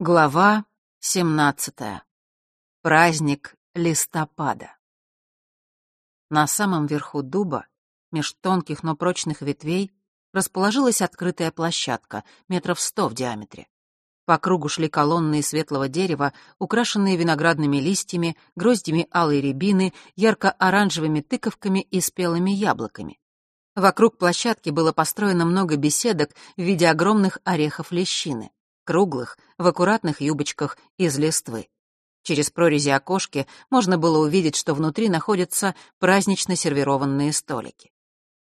Глава 17. Праздник листопада. На самом верху дуба, меж тонких, но прочных ветвей, расположилась открытая площадка, метров сто в диаметре. По кругу шли колонны из светлого дерева, украшенные виноградными листьями, гроздями алой рябины, ярко-оранжевыми тыковками и спелыми яблоками. Вокруг площадки было построено много беседок в виде огромных орехов лещины круглых, в аккуратных юбочках из листвы. Через прорези окошки можно было увидеть, что внутри находятся празднично сервированные столики.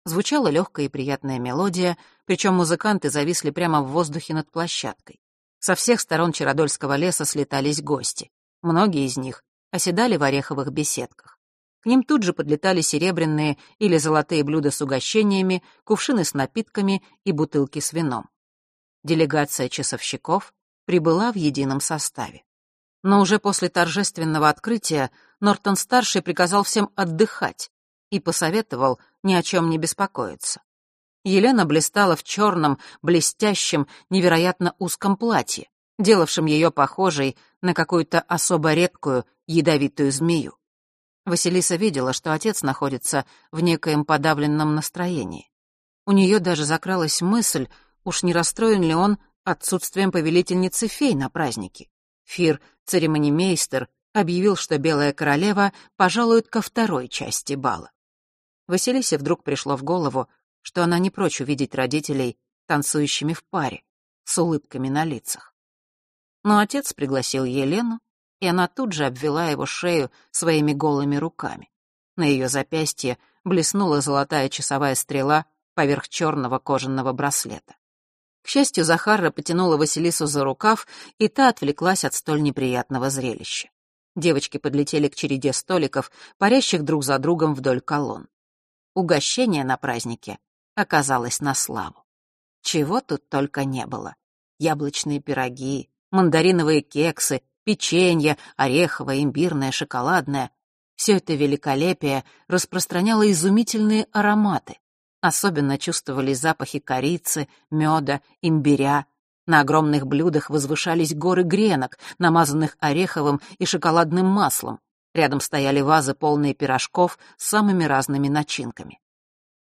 Звучала легкая и приятная мелодия, причем музыканты зависли прямо в воздухе над площадкой. Со всех сторон Чародольского леса слетались гости. Многие из них оседали в ореховых беседках. К ним тут же подлетали серебряные или золотые блюда с угощениями, кувшины с напитками и бутылки с вином делегация часовщиков прибыла в едином составе. Но уже после торжественного открытия Нортон-старший приказал всем отдыхать и посоветовал ни о чем не беспокоиться. Елена блистала в черном, блестящем, невероятно узком платье, делавшем ее похожей на какую-то особо редкую ядовитую змею. Василиса видела, что отец находится в некоем подавленном настроении. У нее даже закралась мысль, Уж не расстроен ли он отсутствием повелительницы фей на празднике? Фир, церемонимейстер, объявил, что Белая Королева пожалует ко второй части бала. Василисе вдруг пришло в голову, что она не прочь увидеть родителей танцующими в паре, с улыбками на лицах. Но отец пригласил Елену, и она тут же обвела его шею своими голыми руками. На ее запястье блеснула золотая часовая стрела поверх черного кожаного браслета. К счастью, Захарра потянула Василису за рукав, и та отвлеклась от столь неприятного зрелища. Девочки подлетели к череде столиков, парящих друг за другом вдоль колонн. Угощение на празднике оказалось на славу. Чего тут только не было. Яблочные пироги, мандариновые кексы, печенье, ореховое, имбирное, шоколадное. Все это великолепие распространяло изумительные ароматы, Особенно чувствовались запахи корицы, меда, имбиря. На огромных блюдах возвышались горы гренок, намазанных ореховым и шоколадным маслом. Рядом стояли вазы, полные пирожков с самыми разными начинками.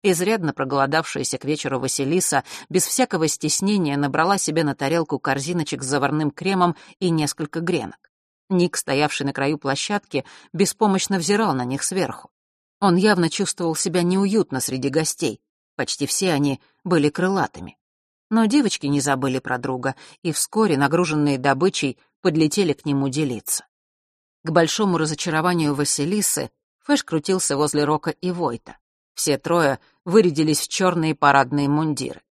Изрядно проголодавшаяся к вечеру Василиса без всякого стеснения набрала себе на тарелку корзиночек с заварным кремом и несколько гренок. Ник, стоявший на краю площадки, беспомощно взирал на них сверху. Он явно чувствовал себя неуютно среди гостей, Почти все они были крылатыми. Но девочки не забыли про друга, и вскоре, нагруженные добычей, подлетели к нему делиться. К большому разочарованию Василисы Фэш крутился возле Рока и Войта. Все трое вырядились в черные парадные мундиры.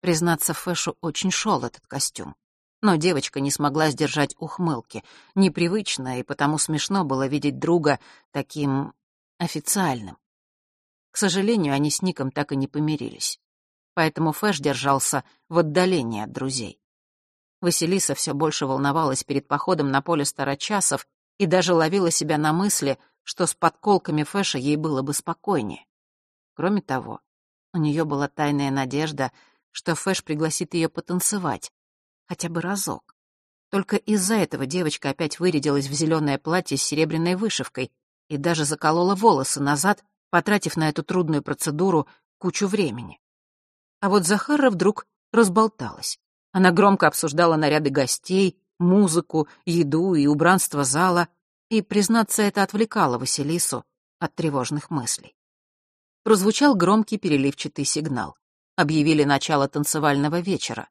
Признаться, Фэшу очень шел этот костюм. Но девочка не смогла сдержать ухмылки. Непривычно и потому смешно было видеть друга таким официальным. К сожалению, они с Ником так и не помирились. Поэтому Фэш держался в отдалении от друзей. Василиса все больше волновалась перед походом на поле старочасов и даже ловила себя на мысли, что с подколками Фэша ей было бы спокойнее. Кроме того, у нее была тайная надежда, что Фэш пригласит ее потанцевать, хотя бы разок. Только из-за этого девочка опять вырядилась в зеленое платье с серебряной вышивкой и даже заколола волосы назад, потратив на эту трудную процедуру кучу времени. А вот Захара вдруг разболталась. Она громко обсуждала наряды гостей, музыку, еду и убранство зала, и, признаться, это отвлекало Василису от тревожных мыслей. Прозвучал громкий переливчатый сигнал. Объявили начало танцевального вечера.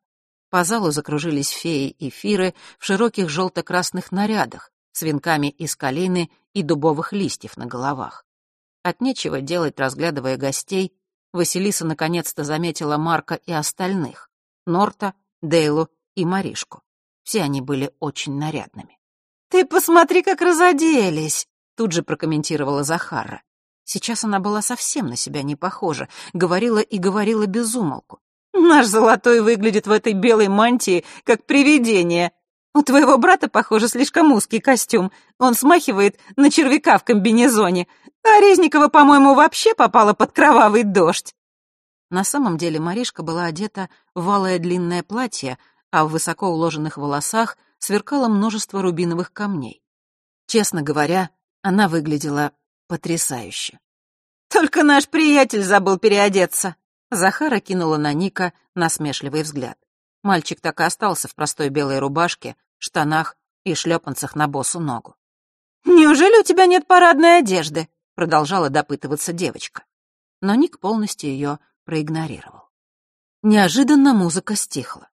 По залу закружились феи и фиры в широких желто-красных нарядах с венками из калины и дубовых листьев на головах. От нечего делать, разглядывая гостей, Василиса наконец-то заметила Марка и остальных — Норта, Дейлу и Маришку. Все они были очень нарядными. «Ты посмотри, как разоделись!» — тут же прокомментировала Захара. Сейчас она была совсем на себя не похожа, говорила и говорила без умолку. «Наш золотой выглядит в этой белой мантии, как привидение. У твоего брата, похоже, слишком узкий костюм. Он смахивает на червяка в комбинезоне. А Резникова, по-моему, вообще попала под кровавый дождь. На самом деле Маришка была одета в валое длинное платье, а в высоко уложенных волосах сверкало множество рубиновых камней. Честно говоря, она выглядела потрясающе. «Только наш приятель забыл переодеться!» Захара кинула на Ника насмешливый взгляд. Мальчик так и остался в простой белой рубашке, штанах и шлепанцах на босу ногу. «Неужели у тебя нет парадной одежды?» — продолжала допытываться девочка. Но Ник полностью ее проигнорировал. Неожиданно музыка стихла.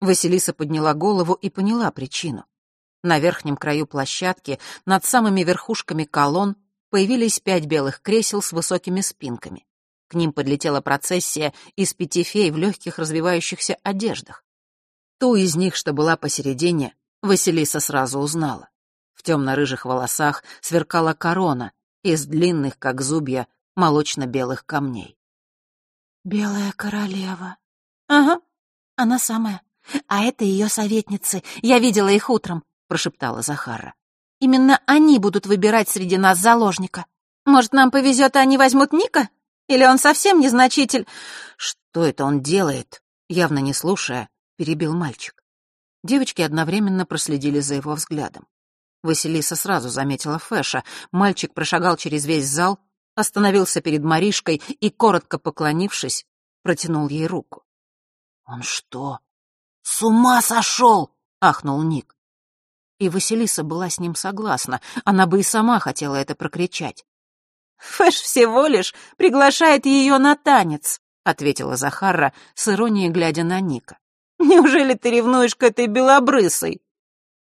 Василиса подняла голову и поняла причину. На верхнем краю площадки, над самыми верхушками колонн, появились пять белых кресел с высокими спинками. К ним подлетела процессия из пяти фей в легких развивающихся одеждах. Ту из них, что была посередине, Василиса сразу узнала. В темно-рыжих волосах сверкала корона из длинных, как зубья, молочно-белых камней. «Белая королева». «Ага, она самая. А это ее советницы. Я видела их утром», — прошептала Захара. «Именно они будут выбирать среди нас заложника. Может, нам повезет, и они возьмут Ника? Или он совсем незначитель?» «Что это он делает?» Явно не слушая, перебил мальчик. Девочки одновременно проследили за его взглядом. Василиса сразу заметила Фэша. Мальчик прошагал через весь зал, остановился перед Маришкой и, коротко поклонившись, протянул ей руку. «Он что, с ума сошел?» — ахнул Ник. И Василиса была с ним согласна. Она бы и сама хотела это прокричать. «Фэш всего лишь приглашает ее на танец», — ответила Захара, с иронией глядя на Ника. «Неужели ты ревнуешь к этой белобрысой?»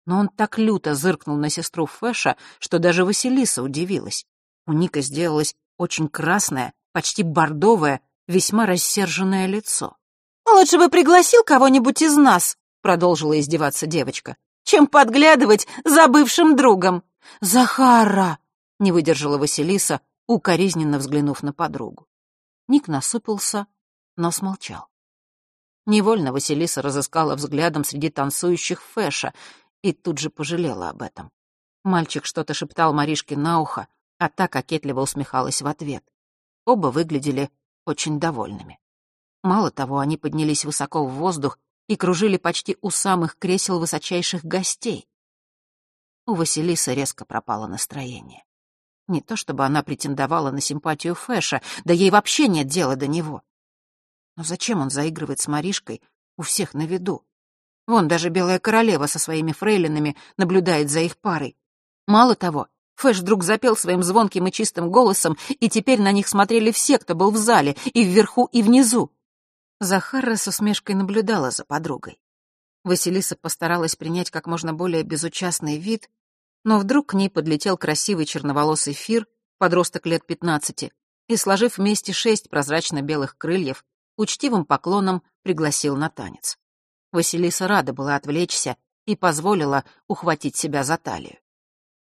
Но он так люто зыркнул на сестру Фэша, что даже Василиса удивилась. У Ника сделалось очень красное, почти бордовое, весьма рассерженное лицо. «Лучше бы пригласил кого-нибудь из нас», — продолжила издеваться девочка, «чем подглядывать за бывшим другом». «Захара!» — не выдержала Василиса, укоризненно взглянув на подругу. Ник насупился, но смолчал. Невольно Василиса разыскала взглядом среди танцующих Фэша и тут же пожалела об этом. Мальчик что-то шептал Маришке на ухо, а та кокетливо усмехалась в ответ. Оба выглядели очень довольными. Мало того, они поднялись высоко в воздух и кружили почти у самых кресел высочайших гостей. У Василисы резко пропало настроение. Не то чтобы она претендовала на симпатию Фэша, да ей вообще нет дела до него. Но зачем он заигрывает с Маришкой у всех на виду? Вон даже Белая Королева со своими фрейлинами наблюдает за их парой. Мало того, Фэш вдруг запел своим звонким и чистым голосом, и теперь на них смотрели все, кто был в зале, и вверху, и внизу. Захара с усмешкой наблюдала за подругой. Василиса постаралась принять как можно более безучастный вид, но вдруг к ней подлетел красивый черноволосый фир, подросток лет пятнадцати, и, сложив вместе шесть прозрачно-белых крыльев, учтивым поклоном пригласил на танец. Василиса рада была отвлечься и позволила ухватить себя за талию.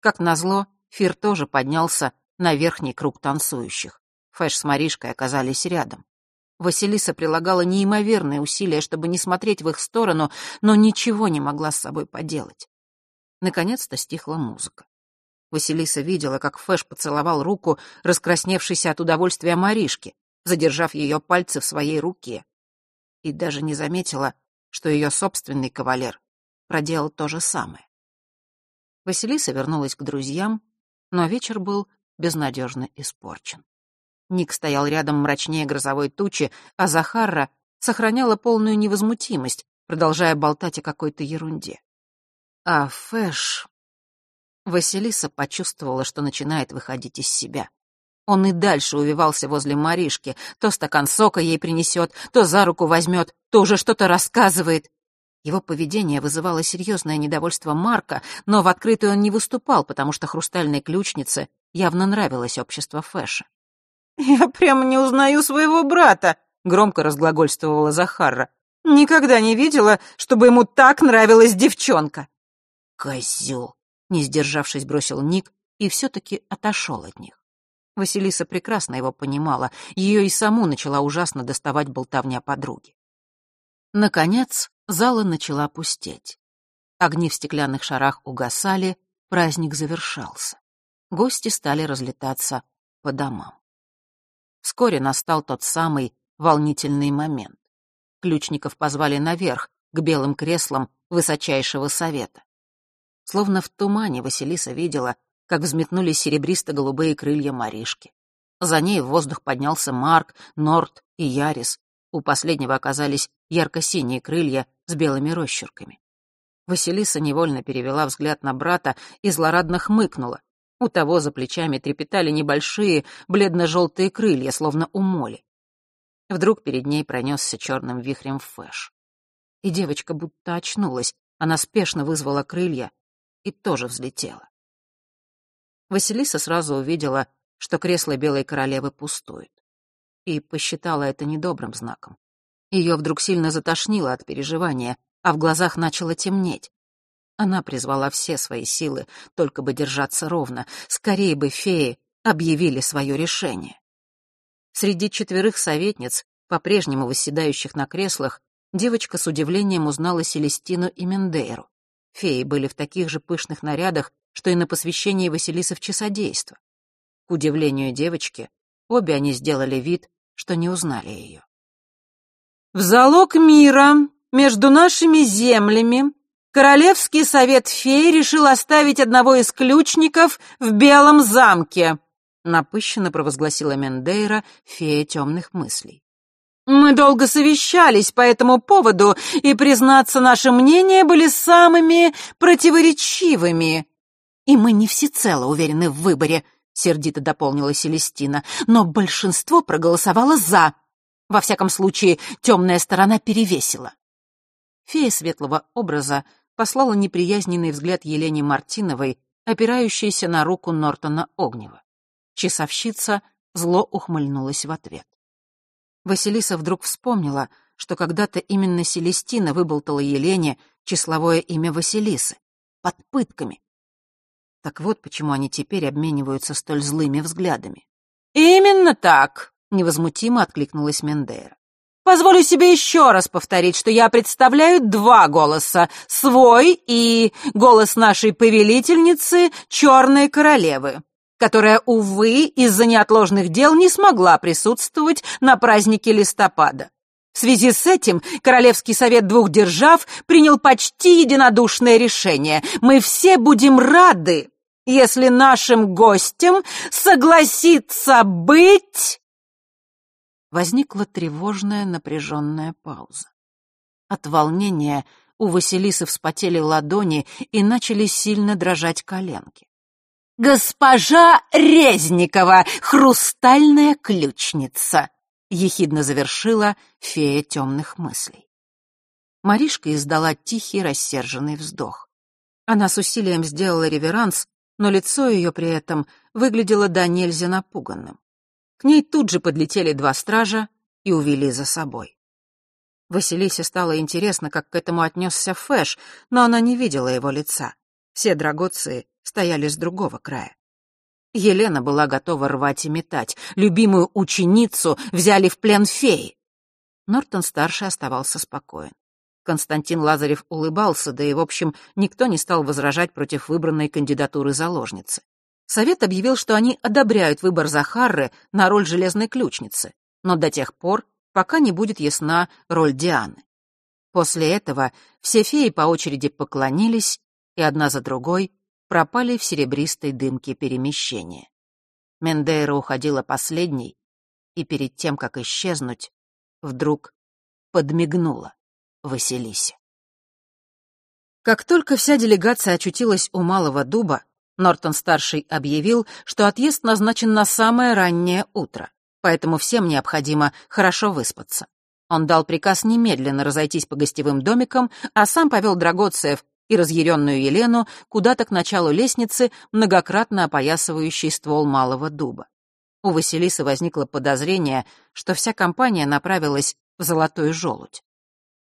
Как назло, Фир тоже поднялся на верхний круг танцующих. Фэш с Маришкой оказались рядом. Василиса прилагала неимоверные усилия, чтобы не смотреть в их сторону, но ничего не могла с собой поделать. Наконец-то стихла музыка. Василиса видела, как Фэш поцеловал руку, раскрасневшейся от удовольствия Маришки, задержав ее пальцы в своей руке. И даже не заметила, что ее собственный кавалер проделал то же самое. Василиса вернулась к друзьям, но вечер был безнадежно испорчен. Ник стоял рядом мрачнее грозовой тучи, а Захарра сохраняла полную невозмутимость, продолжая болтать о какой-то ерунде. А Фэш... Василиса почувствовала, что начинает выходить из себя. Он и дальше увивался возле Маришки, то стакан сока ей принесет, то за руку возьмет, то уже что-то рассказывает. Его поведение вызывало серьезное недовольство Марка, но в открытую он не выступал, потому что хрустальной ключнице явно нравилось общество Фэша. «Я прямо не узнаю своего брата», — громко разглагольствовала Захарра. «Никогда не видела, чтобы ему так нравилась девчонка». «Козёл», — не сдержавшись, бросил Ник и все-таки отошел от них. Василиса прекрасно его понимала, ее и саму начала ужасно доставать болтовня подруги. Наконец, зала начала пустеть. Огни в стеклянных шарах угасали, праздник завершался. Гости стали разлетаться по домам. Вскоре настал тот самый волнительный момент. Ключников позвали наверх, к белым креслам высочайшего совета. Словно в тумане Василиса видела, как взметнулись серебристо-голубые крылья Маришки. За ней в воздух поднялся Марк, Норт и Ярис. У последнего оказались ярко-синие крылья с белыми росчерками. Василиса невольно перевела взгляд на брата и злорадно хмыкнула. У того за плечами трепетали небольшие бледно-желтые крылья, словно у моли. Вдруг перед ней пронесся черным вихрем фэш. И девочка будто очнулась. Она спешно вызвала крылья и тоже взлетела. Василиса сразу увидела, что кресло Белой Королевы пустует. И посчитала это недобрым знаком. Ее вдруг сильно затошнило от переживания, а в глазах начало темнеть. Она призвала все свои силы, только бы держаться ровно, скорее бы феи объявили свое решение. Среди четверых советниц, по-прежнему восседающих на креслах, девочка с удивлением узнала Селестину и Мендейру. Феи были в таких же пышных нарядах, что и на посвящении Василисы в часодейство. К удивлению девочки, обе они сделали вид, что не узнали ее. «В залог мира между нашими землями Королевский совет фей решил оставить одного из ключников в Белом замке», напыщенно провозгласила Мендейра, фея темных мыслей. «Мы долго совещались по этому поводу, и, признаться, наши мнения были самыми противоречивыми. И мы не всецело уверены в выборе», — сердито дополнила Селестина, «но большинство проголосовало «за». Во всяком случае, темная сторона перевесила. Фея светлого образа послала неприязненный взгляд Елене Мартиновой, опирающейся на руку Нортона Огнева. Часовщица зло ухмыльнулась в ответ. Василиса вдруг вспомнила, что когда-то именно Селестина выболтала Елене числовое имя Василисы. Под пытками. Так вот почему они теперь обмениваются столь злыми взглядами. «Именно так!» — невозмутимо откликнулась Мендейра. Позволю себе еще раз повторить, что я представляю два голоса — свой и голос нашей повелительницы, Черной Королевы, которая, увы, из-за неотложных дел не смогла присутствовать на празднике листопада. В связи с этим Королевский совет двух держав принял почти единодушное решение. Мы все будем рады, если нашим гостем согласится быть возникла тревожная напряженная пауза. От волнения у Василисы вспотели ладони и начали сильно дрожать коленки. «Госпожа Резникова, хрустальная ключница!» — ехидно завершила фея темных мыслей. Маришка издала тихий рассерженный вздох. Она с усилием сделала реверанс, но лицо ее при этом выглядело до нельзя напуганным. К ней тут же подлетели два стража и увели за собой. Василисе стало интересно, как к этому отнесся Фэш, но она не видела его лица. Все драгоции стояли с другого края. Елена была готова рвать и метать. Любимую ученицу взяли в плен феи. Нортон-старший оставался спокоен. Константин Лазарев улыбался, да и, в общем, никто не стал возражать против выбранной кандидатуры заложницы. Совет объявил, что они одобряют выбор Захарры на роль железной ключницы, но до тех пор, пока не будет ясна роль Дианы. После этого все феи по очереди поклонились и одна за другой пропали в серебристой дымке перемещения. Мендейра уходила последней, и перед тем, как исчезнуть, вдруг подмигнула Василисе. Как только вся делегация очутилась у Малого Дуба, Нортон-старший объявил, что отъезд назначен на самое раннее утро, поэтому всем необходимо хорошо выспаться. Он дал приказ немедленно разойтись по гостевым домикам, а сам повел Драгоцеев и разъяренную Елену куда-то к началу лестницы, многократно опоясывающей ствол малого дуба. У Василисы возникло подозрение, что вся компания направилась в золотой желудь.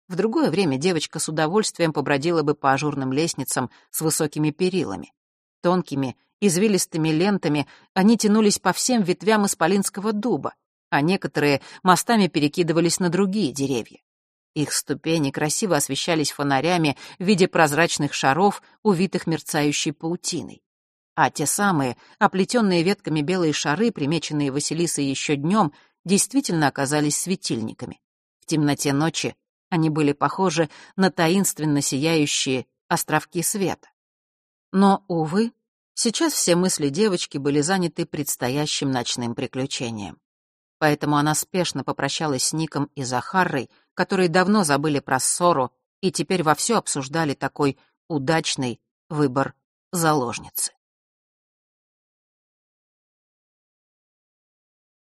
В другое время девочка с удовольствием побродила бы по ажурным лестницам с высокими перилами. Тонкими, извилистыми лентами они тянулись по всем ветвям исполинского дуба, а некоторые мостами перекидывались на другие деревья. Их ступени красиво освещались фонарями в виде прозрачных шаров, увитых мерцающей паутиной. А те самые, оплетенные ветками белые шары, примеченные Василисой еще днем, действительно оказались светильниками. В темноте ночи они были похожи на таинственно сияющие островки света. Но, увы, сейчас все мысли девочки были заняты предстоящим ночным приключением. Поэтому она спешно попрощалась с Ником и Захарой, которые давно забыли про ссору и теперь вовсю обсуждали такой удачный выбор заложницы.